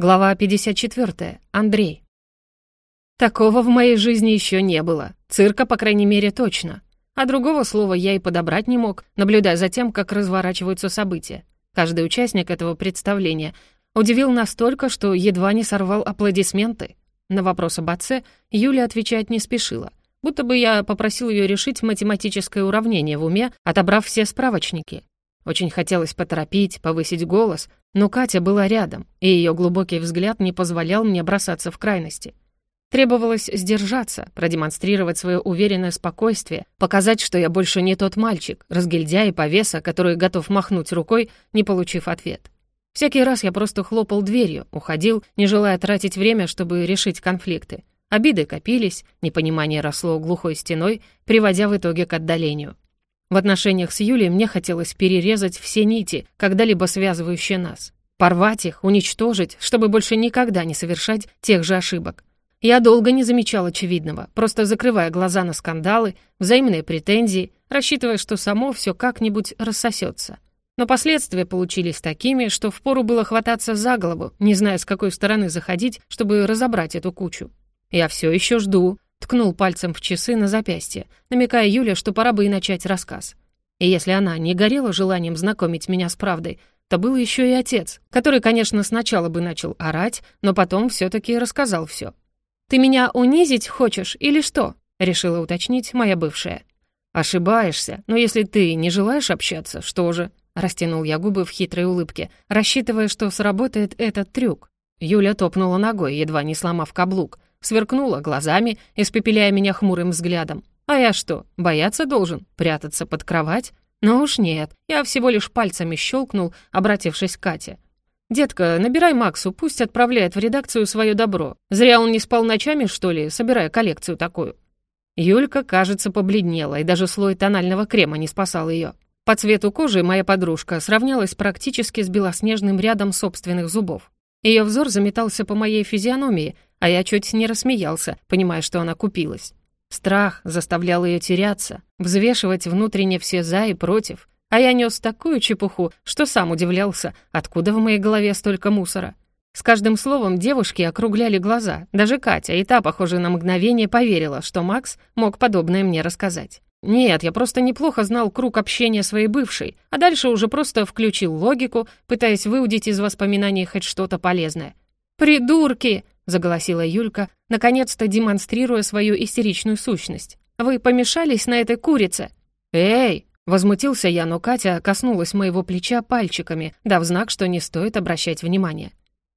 Глава 54. Андрей. Такого в моей жизни еще не было. Цирка, по крайней мере, точно. А другого слова я и подобрать не мог, наблюдая за тем, как разворачиваются события. Каждый участник этого представления удивил настолько, что едва не сорвал аплодисменты. На вопрос об отце Юля отвечать не спешила, будто бы я попросил ее решить математическое уравнение в уме, отобрав все справочники. Очень хотелось поторопить, повысить голос, но Катя была рядом, и ее глубокий взгляд не позволял мне бросаться в крайности. Требовалось сдержаться, продемонстрировать свое уверенное спокойствие, показать, что я больше не тот мальчик, разгильдяй и повеса, который готов махнуть рукой, не получив ответ. Всякий раз я просто хлопал дверью, уходил, не желая тратить время, чтобы решить конфликты. Обиды копились, непонимание росло глухой стеной, приводя в итоге к отдалению. В отношениях с Юлей мне хотелось перерезать все нити, когда-либо связывающие нас. Порвать их, уничтожить, чтобы больше никогда не совершать тех же ошибок. Я долго не замечал очевидного, просто закрывая глаза на скандалы, взаимные претензии, рассчитывая, что само все как-нибудь рассосется. Но последствия получились такими, что впору было хвататься за голову, не зная, с какой стороны заходить, чтобы разобрать эту кучу. Я все еще жду, Ткнул пальцем в часы на запястье, намекая Юле, что пора бы и начать рассказ. И если она не горела желанием знакомить меня с правдой, то был еще и отец, который, конечно, сначала бы начал орать, но потом все-таки рассказал все. «Ты меня унизить хочешь или что?» — решила уточнить моя бывшая. «Ошибаешься, но если ты не желаешь общаться, что же?» — растянул я губы в хитрой улыбке, рассчитывая, что сработает этот трюк. Юля топнула ногой, едва не сломав каблук, сверкнула глазами, испепеляя меня хмурым взглядом. А я что, бояться должен? Прятаться под кровать? Ну уж нет, я всего лишь пальцами щелкнул, обратившись к Кате. «Детка, набирай Максу, пусть отправляет в редакцию свое добро. Зря он не спал ночами, что ли, собирая коллекцию такую». Юлька, кажется, побледнела, и даже слой тонального крема не спасал ее. По цвету кожи моя подружка сравнялась практически с белоснежным рядом собственных зубов. Ее взор заметался по моей физиономии, а я чуть не рассмеялся, понимая, что она купилась. Страх заставлял ее теряться, взвешивать внутренне все «за» и «против», а я нес такую чепуху, что сам удивлялся, откуда в моей голове столько мусора. С каждым словом девушки округляли глаза, даже Катя, и та, похоже, на мгновение поверила, что Макс мог подобное мне рассказать. Нет, я просто неплохо знал круг общения своей бывшей, а дальше уже просто включил логику, пытаясь выудить из воспоминаний хоть что-то полезное. «Придурки!» — заголосила Юлька, наконец-то демонстрируя свою истеричную сущность. «Вы помешались на этой курице?» «Эй!» — возмутился я, но Катя коснулась моего плеча пальчиками, дав знак, что не стоит обращать внимание.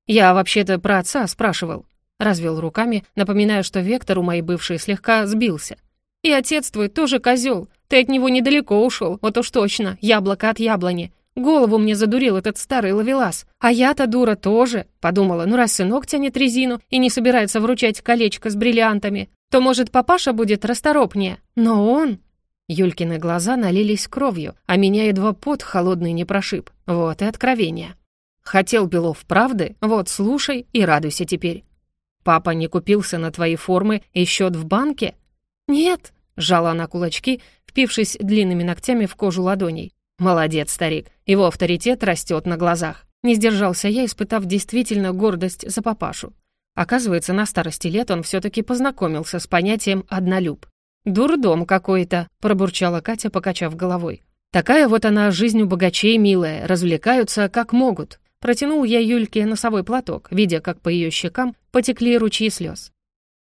«Я вообще-то про отца спрашивал». Развел руками, напоминая, что вектор у моей бывшей слегка сбился — и отец твой тоже козел. Ты от него недалеко ушел, вот уж точно, яблоко от яблони. Голову мне задурил этот старый ловелас. А я-то дура тоже. Подумала, ну раз сынок тянет резину и не собирается вручать колечко с бриллиантами, то, может, папаша будет расторопнее. Но он... Юлькины глаза налились кровью, а меня едва пот холодный не прошиб. Вот и откровение. Хотел Белов правды? Вот, слушай и радуйся теперь. Папа не купился на твои формы и счет в банке? «Нет», — сжала она кулачки, впившись длинными ногтями в кожу ладоней. «Молодец, старик, его авторитет растет на глазах». Не сдержался я, испытав действительно гордость за папашу. Оказывается, на старости лет он все-таки познакомился с понятием «однолюб». «Дурдом какой-то», — пробурчала Катя, покачав головой. «Такая вот она жизнь у богачей, милая, развлекаются как могут». Протянул я Юльке носовой платок, видя, как по ее щекам потекли ручьи слез.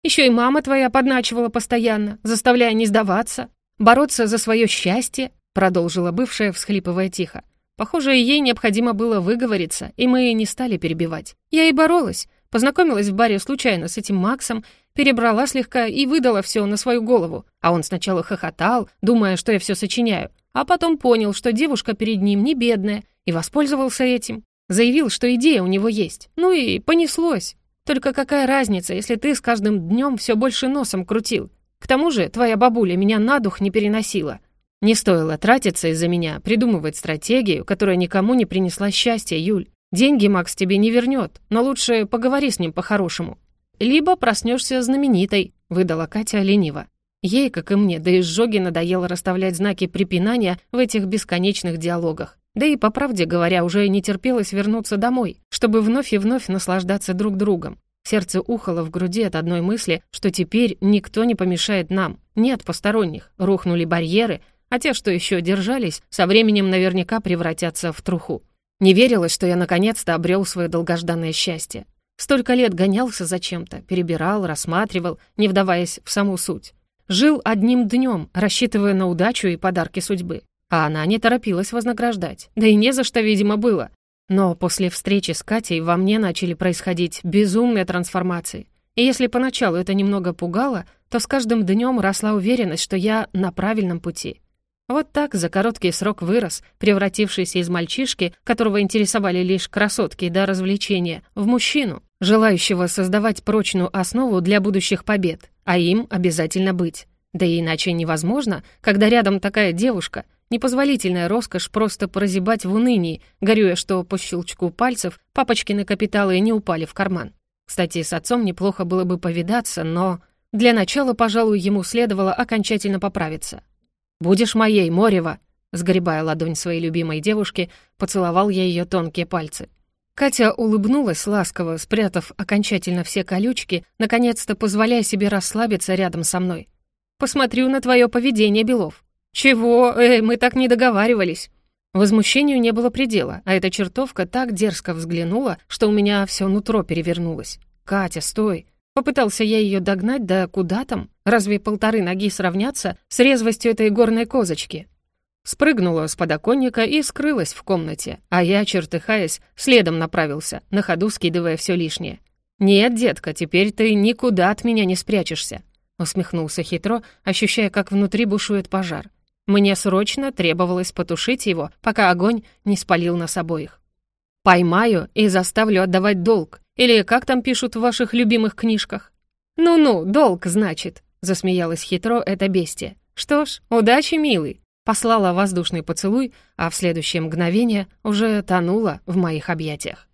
Еще и мама твоя подначивала постоянно, заставляя не сдаваться, бороться за свое счастье», продолжила бывшая, всхлипывая тихо. Похоже, ей необходимо было выговориться, и мы не стали перебивать. Я и боролась. Познакомилась в баре случайно с этим Максом, перебрала слегка и выдала все на свою голову. А он сначала хохотал, думая, что я все сочиняю, а потом понял, что девушка перед ним не бедная, и воспользовался этим. Заявил, что идея у него есть. Ну и понеслось. Только какая разница, если ты с каждым днем все больше носом крутил? К тому же твоя бабуля меня на дух не переносила. Не стоило тратиться из-за меня, придумывать стратегию, которая никому не принесла счастья, Юль. Деньги Макс тебе не вернет, но лучше поговори с ним по-хорошему. Либо проснешься знаменитой, выдала Катя лениво. Ей, как и мне, до изжоги надоело расставлять знаки препинания в этих бесконечных диалогах. Да и, по правде говоря, уже не терпелось вернуться домой, чтобы вновь и вновь наслаждаться друг другом. Сердце ухало в груди от одной мысли, что теперь никто не помешает нам. Нет посторонних, рухнули барьеры, а те, что еще держались, со временем наверняка превратятся в труху. Не верилось, что я наконец-то обрел свое долгожданное счастье. Столько лет гонялся за чем-то, перебирал, рассматривал, не вдаваясь в саму суть. Жил одним днем, рассчитывая на удачу и подарки судьбы. А она не торопилась вознаграждать. Да и не за что, видимо, было. Но после встречи с Катей во мне начали происходить безумные трансформации. И если поначалу это немного пугало, то с каждым днем росла уверенность, что я на правильном пути. Вот так за короткий срок вырос, превратившийся из мальчишки, которого интересовали лишь красотки до развлечения, в мужчину, желающего создавать прочную основу для будущих побед, а им обязательно быть. Да и иначе невозможно, когда рядом такая девушка, непозволительная роскошь просто прозябать в унынии, горюя, что по щелчку пальцев папочкины капиталы не упали в карман. Кстати, с отцом неплохо было бы повидаться, но... Для начала, пожалуй, ему следовало окончательно поправиться. «Будешь моей, Морева!» Сгребая ладонь своей любимой девушки, поцеловал я ее тонкие пальцы. Катя улыбнулась ласково, спрятав окончательно все колючки, наконец-то позволяя себе расслабиться рядом со мной. «Посмотрю на твое поведение, Белов». «Чего? Эй, мы так не договаривались». Возмущению не было предела, а эта чертовка так дерзко взглянула, что у меня все нутро перевернулось. «Катя, стой! Попытался я ее догнать, да куда там? Разве полторы ноги сравнятся с резвостью этой горной козочки? Спрыгнула с подоконника и скрылась в комнате, а я, чертыхаясь, следом направился, на ходу скидывая все лишнее. «Нет, детка, теперь ты никуда от меня не спрячешься», усмехнулся хитро, ощущая, как внутри бушует пожар. Мне срочно требовалось потушить его, пока огонь не спалил нас обоих. «Поймаю и заставлю отдавать долг, или как там пишут в ваших любимых книжках? «Ну-ну, долг, значит», — засмеялась хитро эта бестия. «Что ж, удачи, милый», — послала воздушный поцелуй, а в следующее мгновение уже тонула в моих объятиях.